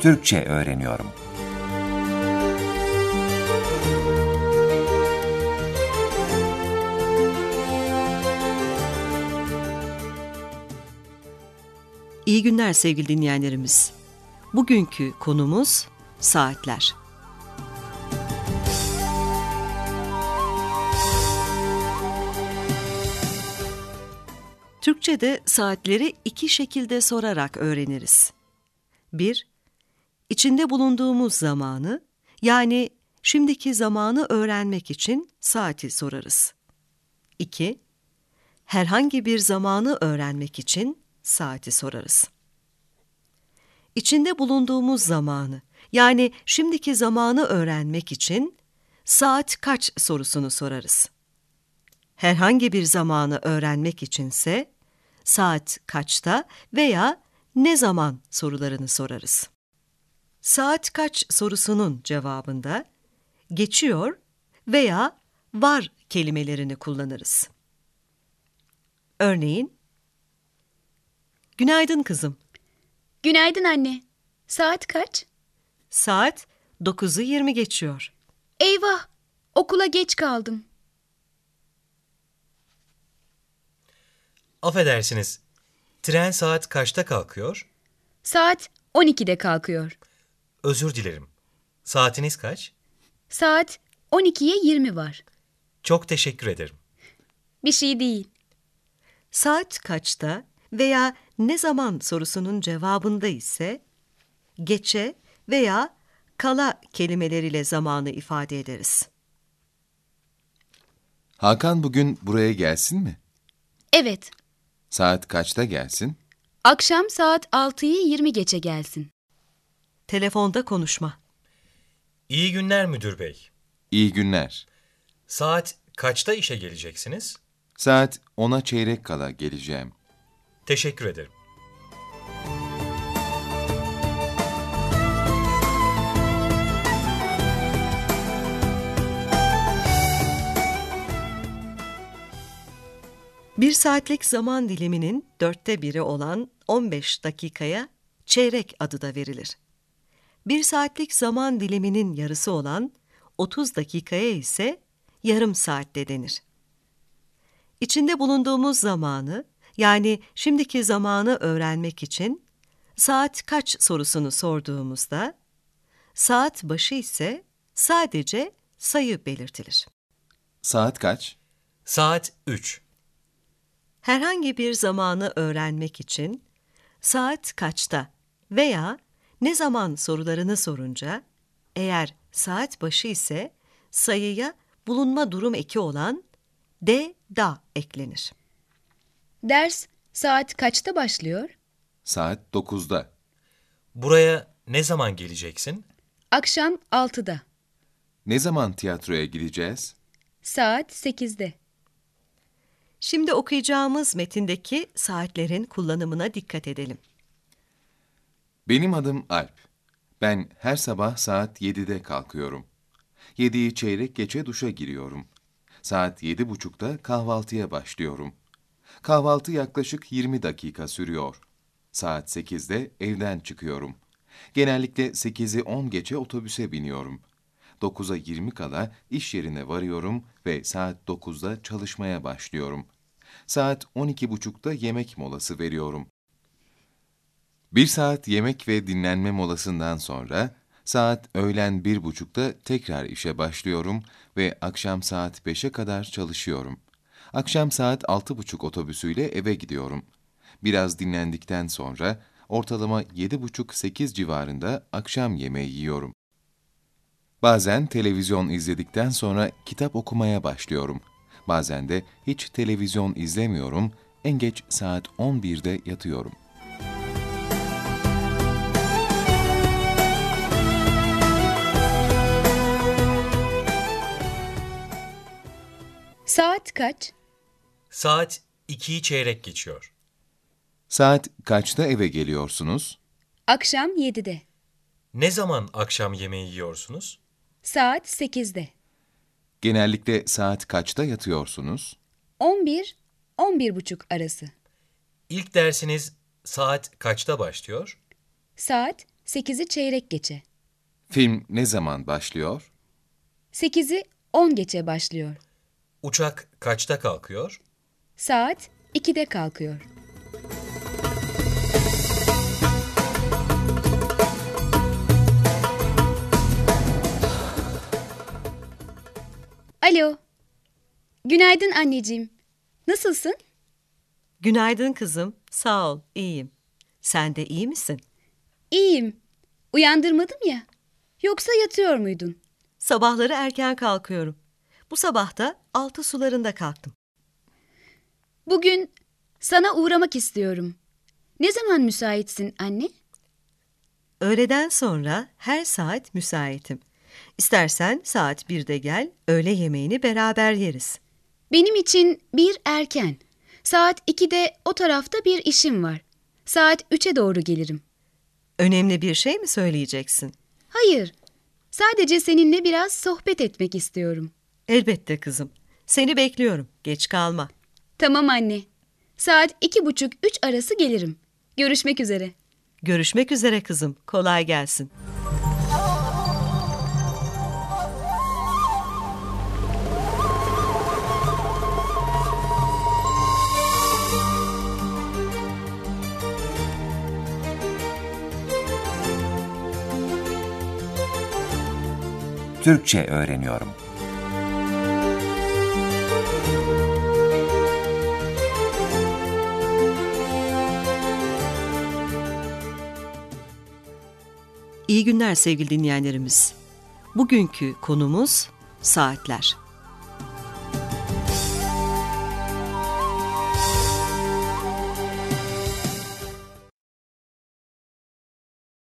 Türkçe öğreniyorum. İyi günler sevgili dinleyenlerimiz. Bugünkü konumuz saatler. Türkçe'de saatleri iki şekilde sorarak öğreniriz. 1. İçinde bulunduğumuz zamanı yani şimdiki zamanı öğrenmek için saati sorarız. 2. Herhangi bir zamanı öğrenmek için saati sorarız. İçinde bulunduğumuz zamanı yani şimdiki zamanı öğrenmek için saat kaç sorusunu sorarız. Herhangi bir zamanı öğrenmek içinse saat kaçta veya ne zaman sorularını sorarız. Saat kaç sorusunun cevabında geçiyor veya var kelimelerini kullanırız. Örneğin, Günaydın kızım. Günaydın anne. Saat kaç? Saat 9'u 20 geçiyor. Eyvah! Okula geç kaldım. Affedersiniz. Tren saat kaçta kalkıyor? Saat 12'de kalkıyor. Özür dilerim. Saatiniz kaç? Saat 12'ye 20 var. Çok teşekkür ederim. Bir şey değil. Saat kaçta veya ne zaman sorusunun cevabında ise geçe veya kala kelimeleriyle zamanı ifade ederiz. Hakan bugün buraya gelsin mi? Evet. Saat kaçta gelsin? Akşam saat 6'yı 20 geçe gelsin. Telefonda konuşma. İyi günler müdür bey. İyi günler. Saat kaçta işe geleceksiniz? Saat 10'a çeyrek kala geleceğim. Teşekkür ederim. Bir saatlik zaman diliminin dörtte biri olan 15 dakikaya çeyrek adı da verilir. Bir saatlik zaman diliminin yarısı olan 30 dakikaya ise yarım saatte denir. İçinde bulunduğumuz zamanı yani şimdiki zamanı öğrenmek için saat kaç sorusunu sorduğumuzda saat başı ise sadece sayı belirtilir. Saat kaç? Saat 3. Herhangi bir zamanı öğrenmek için saat kaçta veya ne zaman sorularını sorunca eğer saat başı ise sayıya bulunma durum eki olan de da eklenir. Ders saat kaçta başlıyor? Saat 9'da. Buraya ne zaman geleceksin? Akşam 6'da. Ne zaman tiyatroya gideceğiz? Saat 8'de. Şimdi okuyacağımız metindeki saatlerin kullanımına dikkat edelim. Benim adım Alp. Ben her sabah saat 7'de kalkıyorum. 7'yi çeyrek geçe duşa giriyorum. Saat 7.30'da kahvaltıya başlıyorum. Kahvaltı yaklaşık 20 dakika sürüyor. Saat 8'de evden çıkıyorum. Genellikle 8'i 10 geçe otobüse biniyorum. 9'a 20 kala iş yerine varıyorum ve saat 9'da çalışmaya başlıyorum. Saat 12.30'da yemek molası veriyorum. Bir saat yemek ve dinlenme molasından sonra saat öğlen bir buçukta tekrar işe başlıyorum ve akşam saat 5'e kadar çalışıyorum. Akşam saat altı buçuk otobüsüyle eve gidiyorum. Biraz dinlendikten sonra ortalama yedi buçuk sekiz civarında akşam yemeği yiyorum. Bazen televizyon izledikten sonra kitap okumaya başlıyorum. Bazen de hiç televizyon izlemiyorum, en geç saat 11'de yatıyorum. Kaç? Saat 2'yi çeyrek geçiyor. Saat kaçta eve geliyorsunuz? Akşam 7'de. Ne zaman akşam yemeği yiyorsunuz? Saat 8'de. Genellikle saat kaçta yatıyorsunuz? 11, 11 buçuk arası. İlk dersiniz saat kaçta başlıyor? Saat 8'i çeyrek geçe. Film ne zaman başlıyor? 8'i 10 geçe başlıyor. Uçak kaçta kalkıyor? Saat 2'de kalkıyor. Alo. Günaydın anneciğim. Nasılsın? Günaydın kızım. Sağ ol, iyiyim. Sen de iyi misin? İyiyim. Uyandırmadım ya. Yoksa yatıyor muydun? Sabahları erken kalkıyorum. Bu sabah da altı sularında kalktım. Bugün sana uğramak istiyorum. Ne zaman müsaitsin anne? Öğleden sonra her saat müsaitim. İstersen saat birde gel, öğle yemeğini beraber yeriz. Benim için bir erken. Saat 2'de o tarafta bir işim var. Saat 3'e doğru gelirim. Önemli bir şey mi söyleyeceksin? Hayır. Sadece seninle biraz sohbet etmek istiyorum. Elbette kızım. Seni bekliyorum. Geç kalma. Tamam anne. Saat iki buçuk üç arası gelirim. Görüşmek üzere. Görüşmek üzere kızım. Kolay gelsin. Türkçe öğreniyorum. İyi günler sevgili dinleyenlerimiz. Bugünkü konumuz saatler.